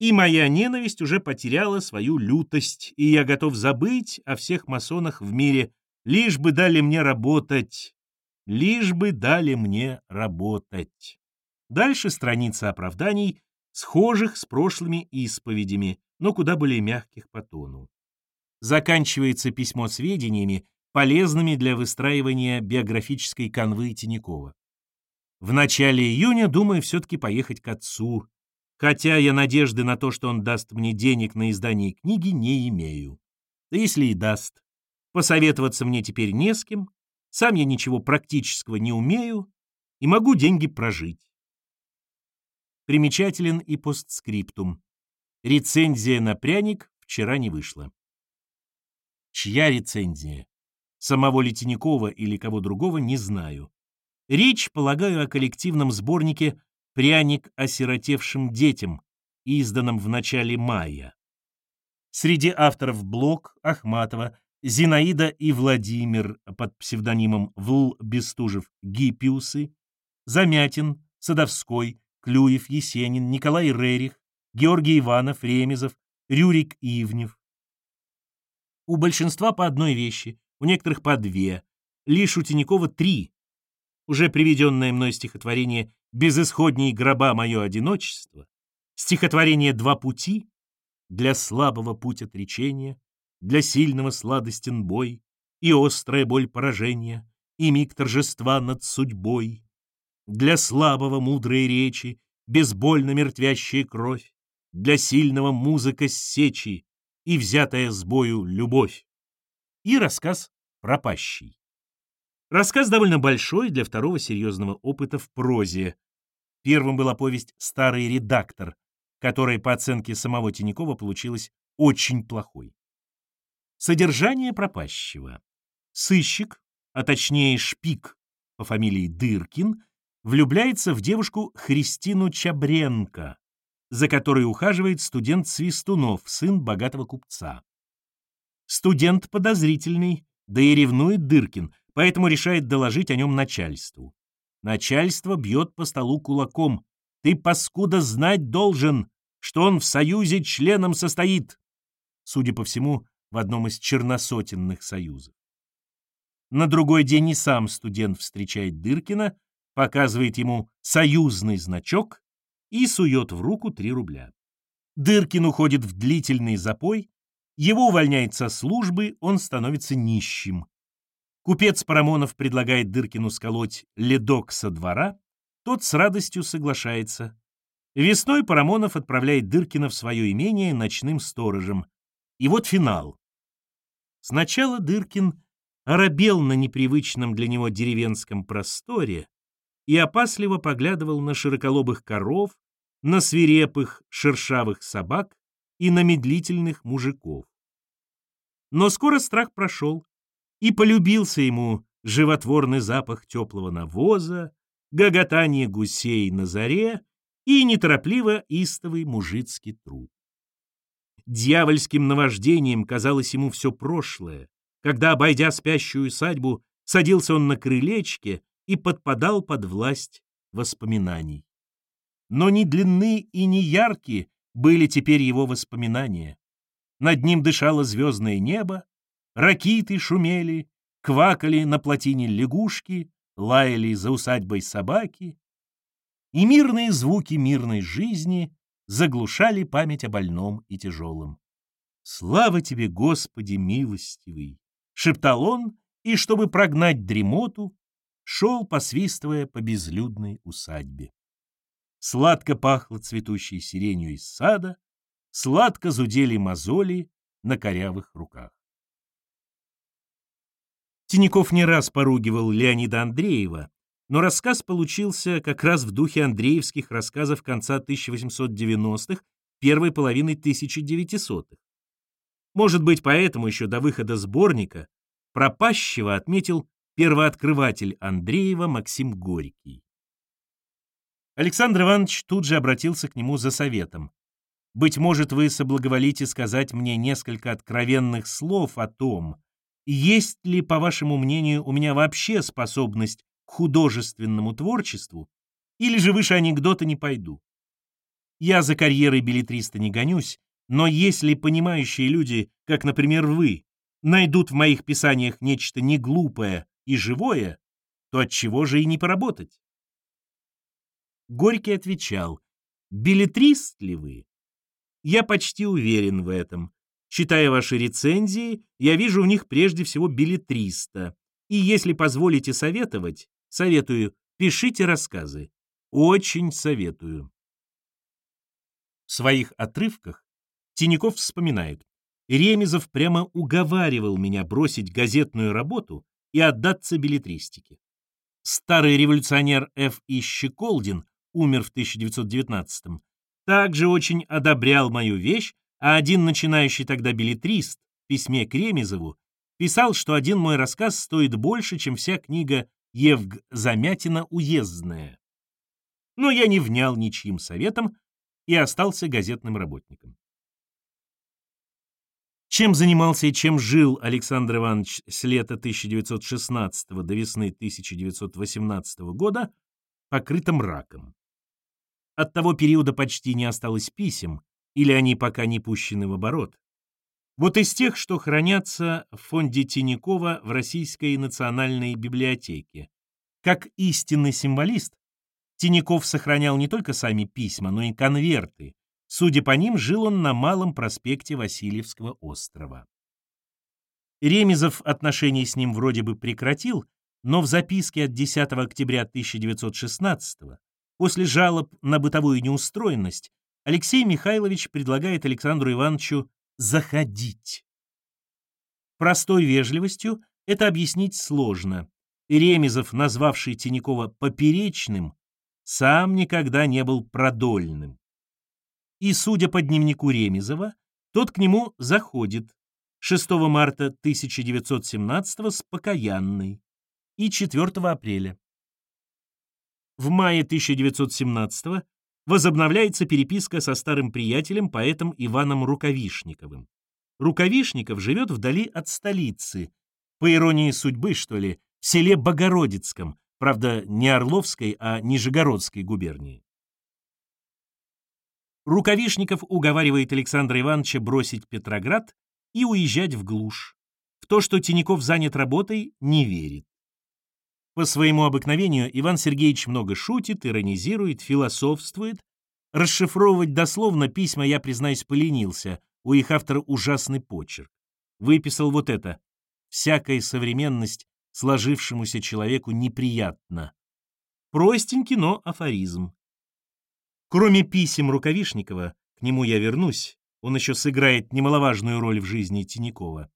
Speaker 1: и моя ненависть уже потеряла свою лютость, и я готов забыть о всех масонах в мире, лишь бы дали мне работать, лишь бы дали мне работать. Дальше страница оправданий, схожих с прошлыми исповедями, но куда более мягких по тону. Заканчивается письмо сведениями, полезными для выстраивания биографической канвы Тинякова. В начале июня думаю все-таки поехать к отцу, хотя я надежды на то, что он даст мне денег на издание книги, не имею. Да если и даст, посоветоваться мне теперь не с кем, сам я ничего практического не умею и могу деньги прожить. Примечателен и постскриптум. Рецензия на пряник вчера не вышла. Чья рецензия? Самого Летинякова или кого другого не знаю. Речь, полагаю, о коллективном сборнике «Пряник осиротевшим детям», изданном в начале мая. Среди авторов Блок, Ахматова, Зинаида и Владимир под псевдонимом Вл Бестужев Гиппиусы, Замятин, Садовской, Клюев, Есенин, Николай Рерих, Георгий Иванов, Ремезов, Рюрик Ивнев. У большинства по одной вещи, у некоторых по две, лишь у Тинякова три. Уже приведенное мной стихотворение «Безысходней гроба мое одиночество», стихотворение «Два пути» для слабого путь отречения, для сильного сладостен бой и острая боль поражения, и миг торжества над судьбой. Для слабого мудрые речи, безбольно мертвящая кровь, для сильного музыка сечи и взятая с бою любовь. И рассказ «Пропащий». Рассказ довольно большой для второго серьезного опыта в прозе. Первым была повесть «Старый редактор», которая по оценке самого Тинякова получилась очень плохой. Содержание пропащего. Сыщик, а точнее шпик по фамилии Дыркин, влюбляется в девушку Христину Чабренко, за которой ухаживает студент Свистунов, сын богатого купца. Студент подозрительный, да и ревнует Дыркин, поэтому решает доложить о нем начальству. Начальство бьет по столу кулаком. «Ты, паскуда, знать должен, что он в союзе членом состоит!» Судя по всему, в одном из черносотенных союзов. На другой день и сам студент встречает Дыркина, показывает ему союзный значок и сует в руку 3 рубля. Дыркин уходит в длительный запой, его увольняет со службы, он становится нищим. Купец Парамонов предлагает Дыркину сколоть ледок со двора, тот с радостью соглашается. Весной Парамонов отправляет Дыркина в свое имение ночным сторожем. И вот финал. Сначала Дыркин оробел на непривычном для него деревенском просторе и опасливо поглядывал на широколобых коров, на свирепых шершавых собак и на медлительных мужиков. Но скоро страх прошел, и полюбился ему животворный запах теплого навоза, гоготание гусей на заре и неторопливо истовый мужицкий труд. Дьявольским наваждением казалось ему все прошлое, когда, обойдя спящую усадьбу, садился он на крылечке и подпадал под власть воспоминаний. Но ни длинны и ни яркие были теперь его воспоминания. Над ним дышало звездное небо, ракиты шумели, квакали на плотине лягушки, лаяли за усадьбой собаки, и мирные звуки мирной жизни заглушали память о больном и тяжелом. «Слава тебе, Господи, милостивый!» — шептал он, и, чтобы прогнать дремоту, шел, посвистывая по безлюдной усадьбе. Сладко пахло цветущей сиренью из сада, сладко зудели мозоли на корявых руках. Тиняков не раз поругивал Леонида Андреева, но рассказ получился как раз в духе андреевских рассказов конца 1890-х, первой половины 1900-х. Может быть, поэтому еще до выхода сборника пропащего отметил первооткрыватель Андреева Максим Горький. Александр Иванович тут же обратился к нему за советом. «Быть может, вы соблаговолите сказать мне несколько откровенных слов о том, есть ли, по вашему мнению, у меня вообще способность художественному творчеству, или же выше анекдота не пойду. Я за карьерой билетриста не гонюсь, но если понимающие люди, как, например, вы, найдут в моих писаниях нечто неглупое и живое, то от чего же и не поработать? Горький отвечал, билетрист ли вы? Я почти уверен в этом. Читая ваши рецензии, я вижу в них прежде всего билетриста. И если позволите советовать, Советую, пишите рассказы. Очень советую. В своих отрывках Тиняков вспоминает, Ремезов прямо уговаривал меня бросить газетную работу и отдаться билетристике. Старый революционер Ф. И. Щеколдин умер в 1919-м, также очень одобрял мою вещь, а один начинающий тогда билетрист в письме к Ремезову писал, что один мой рассказ стоит больше, чем вся книга Евг Замятина «Уездная». Но я не внял ничьим советом и остался газетным работником. Чем занимался и чем жил Александр Иванович с лета 1916 до весны 1918 года, покрыто мраком. От того периода почти не осталось писем, или они пока не пущены в оборот. Вот из тех, что хранятся в фонде Тинякова в Российской национальной библиотеке. Как истинный символист, Тиняков сохранял не только сами письма, но и конверты. Судя по ним, жил он на Малом проспекте Васильевского острова. Ремезов отношения с ним вроде бы прекратил, но в записке от 10 октября 1916 после жалоб на бытовую неустроенность Алексей Михайлович предлагает Александру Ивановичу заходить. Простой вежливостью это объяснить сложно. Ремезов, назвавший Тинякова поперечным, сам никогда не был продольным. И, судя по дневнику Ремезова, тот к нему заходит 6 марта 1917 с покаянной и 4 апреля. В мае 1917 возобновляется переписка со старым приятелем, поэтом Иваном Рукавишниковым. Рукавишников живет вдали от столицы, по иронии судьбы, что ли, в селе Богородицком, правда, не Орловской, а Нижегородской губернии. Рукавишников уговаривает Александра Ивановича бросить Петроград и уезжать в глушь. В то, что Тиняков занят работой, не верит. По своему обыкновению Иван Сергеевич много шутит, иронизирует, философствует. Расшифровывать дословно письма я, признаюсь, поленился. У их автора ужасный почерк. Выписал вот это. «Всякая современность сложившемуся человеку неприятна». Простенький, но афоризм. Кроме писем Рукавишникова, к нему я вернусь, он еще сыграет немаловажную роль в жизни Тинякова.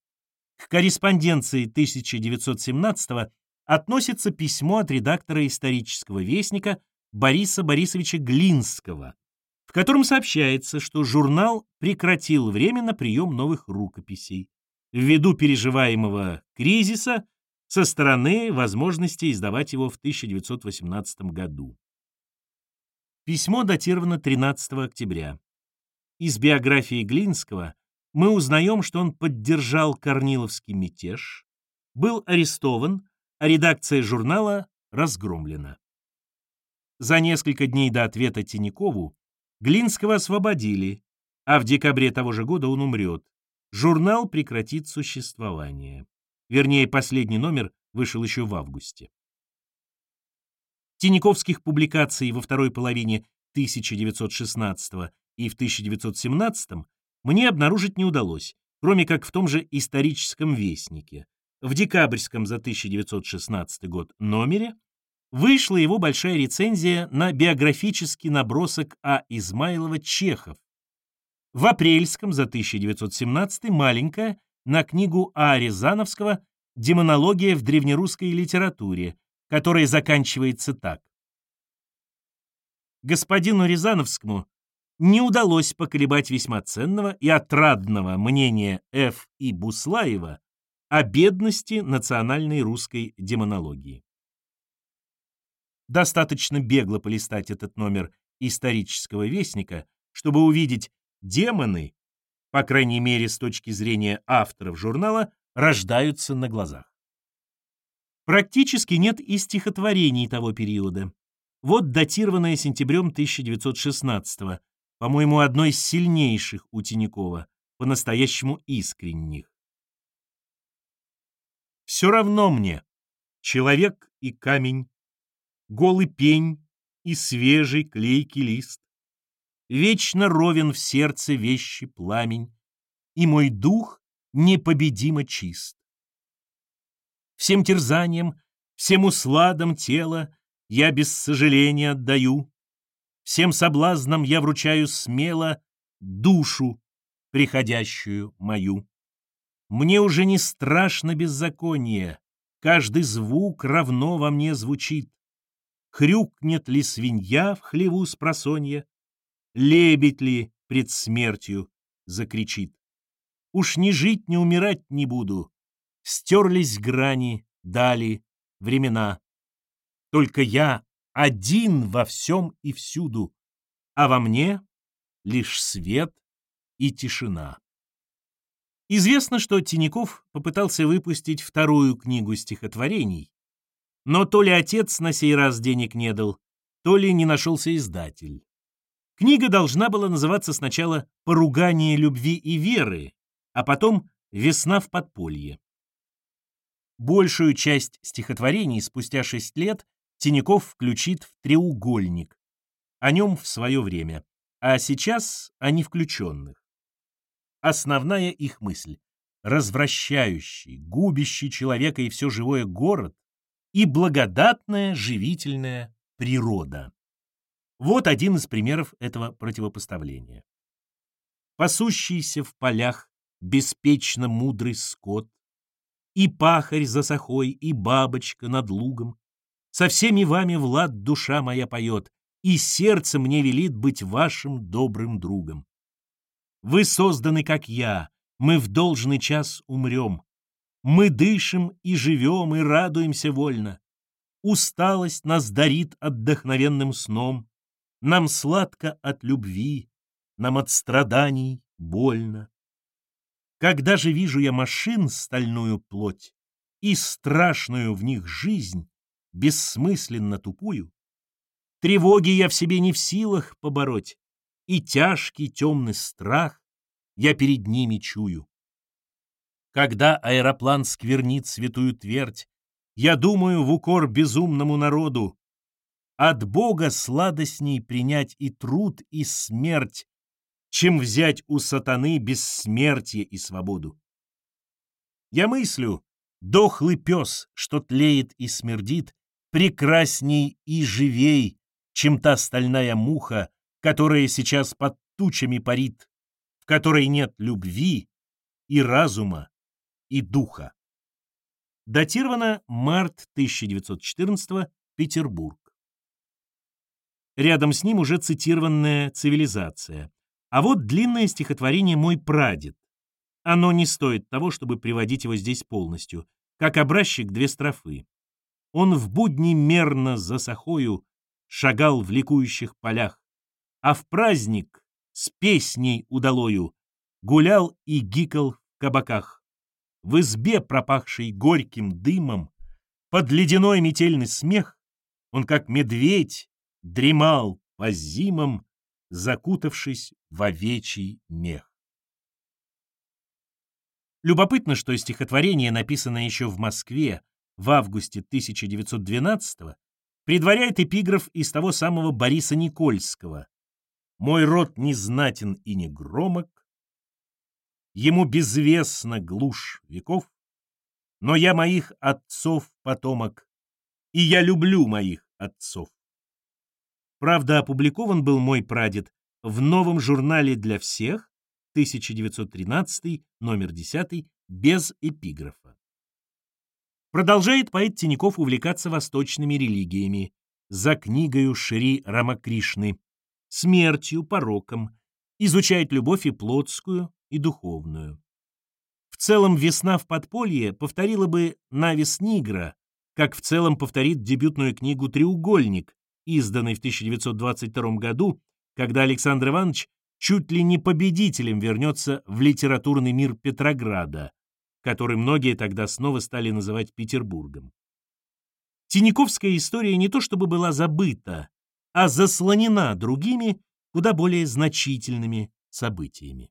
Speaker 1: К корреспонденции 1917 относится письмо от редактора исторического вестника Бориса Борисовича Глинского, в котором сообщается, что журнал прекратил временно прием новых рукописей ввиду переживаемого кризиса со стороны возможности издавать его в 1918 году. Письмо датировано 13 октября. Из биографии Глинского мы узнаем, что он поддержал Корниловский мятеж, был арестован а редакция журнала разгромлена. За несколько дней до ответа Тинякову Глинского освободили, а в декабре того же года он умрет. Журнал прекратит существование. Вернее, последний номер вышел еще в августе. Тиняковских публикаций во второй половине 1916 и в 1917 мне обнаружить не удалось, кроме как в том же историческом вестнике, в декабрьском за 1916 год номере вышла его большая рецензия на биографический набросок А. Измайлова «Чехов». В апрельском за 1917 маленькая на книгу А. Рязановского «Демонология в древнерусской литературе», которая заканчивается так. Господину Рязановскому не удалось поколебать весьма ценного и отрадного мнения Ф. И. Буслаева о бедности национальной русской демонологии. Достаточно бегло полистать этот номер исторического вестника, чтобы увидеть демоны, по крайней мере с точки зрения авторов журнала, рождаются на глазах. Практически нет и стихотворений того периода. Вот датированное сентябрем 1916 по-моему, одно из сильнейших у Тинякова, по-настоящему искренних. Все равно мне, человек и камень, голый пень и свежий клейкий лист. Вечно ровен в сердце вещи пламень, и мой дух непобедимо чист. Всем терзанием, всем усладам тела я без сожаления отдаю. Всем соблазнам я вручаю смело душу, приходящую мою. Мне уже не страшно беззаконие, каждый звук равно во мне звучит. Хрюкнет ли свинья в хлеву с просонья, лебедь ли пред смертью закричит. Уж не жить, не умирать не буду, стерлись грани, дали времена. Только я один во всем и всюду, а во мне лишь свет и тишина. Известно, что Тиняков попытался выпустить вторую книгу стихотворений, но то ли отец на сей раз денег не дал, то ли не нашелся издатель. Книга должна была называться сначала «Поругание любви и веры», а потом «Весна в подполье». Большую часть стихотворений спустя шесть лет Тиняков включит в треугольник. О нем в свое время. А сейчас о невключенных. Основная их мысль — развращающий, губящий человека и все живое город и благодатная живительная природа. Вот один из примеров этого противопоставления. Пасущийся в полях беспечно мудрый скот, и пахарь за сахой, и бабочка над лугом, со всеми вами, Влад, душа моя поет, и сердце мне велит быть вашим добрым другом. Вы созданы, как я, мы в должный час умрем. Мы дышим и живем, и радуемся вольно. Усталость нас дарит отдохновенным сном. Нам сладко от любви, нам от страданий больно. Когда же вижу я машин стальную плоть и страшную в них жизнь, бессмысленно тупую. Тревоги я в себе не в силах побороть, и тяжкий темный страх я перед ними чую. Когда аэроплан сквернит святую твердь, я думаю в укор безумному народу, от Бога сладостней принять и труд, и смерть, чем взять у сатаны бессмертие и свободу. Я мыслю, дохлый пес, что тлеет и смердит, прекрасней и живей, чем та стальная муха, которая сейчас под тучами парит, в которой нет любви и разума и духа. Датировано март 1914 Петербург. Рядом с ним уже цитированная «Цивилизация». А вот длинное стихотворение «Мой прадед». Оно не стоит того, чтобы приводить его здесь полностью, как образчик две строфы. Он в будни мерно за сахою шагал в ликующих полях, а в праздник с песней удалою гулял и гикал в кабаках. В избе, пропахшей горьким дымом, под ледяной метельный смех, он, как медведь, дремал по зимам, закутавшись в овечий мех. Любопытно, что стихотворение, написанное еще в Москве, в августе 1912 предваряет эпиграф из того самого Бориса Никольского «Мой род не знатен и не громок, ему безвестна глушь веков, но я моих отцов потомок, и я люблю моих отцов». Правда, опубликован был мой прадед в новом журнале для всех, 1913, номер 10, без эпиграфа. Продолжает поэт Тиняков увлекаться восточными религиями, за книгою Шри Рамакришны, смертью, пороком, изучает любовь и плотскую, и духовную. В целом «Весна в подполье» повторила бы «Навис Нигра», как в целом повторит дебютную книгу «Треугольник», изданный в 1922 году, когда Александр Иванович чуть ли не победителем вернется в литературный мир Петрограда, который многие тогда снова стали называть Петербургом. Тиньковская история не то чтобы была забыта, а заслонена другими, куда более значительными событиями.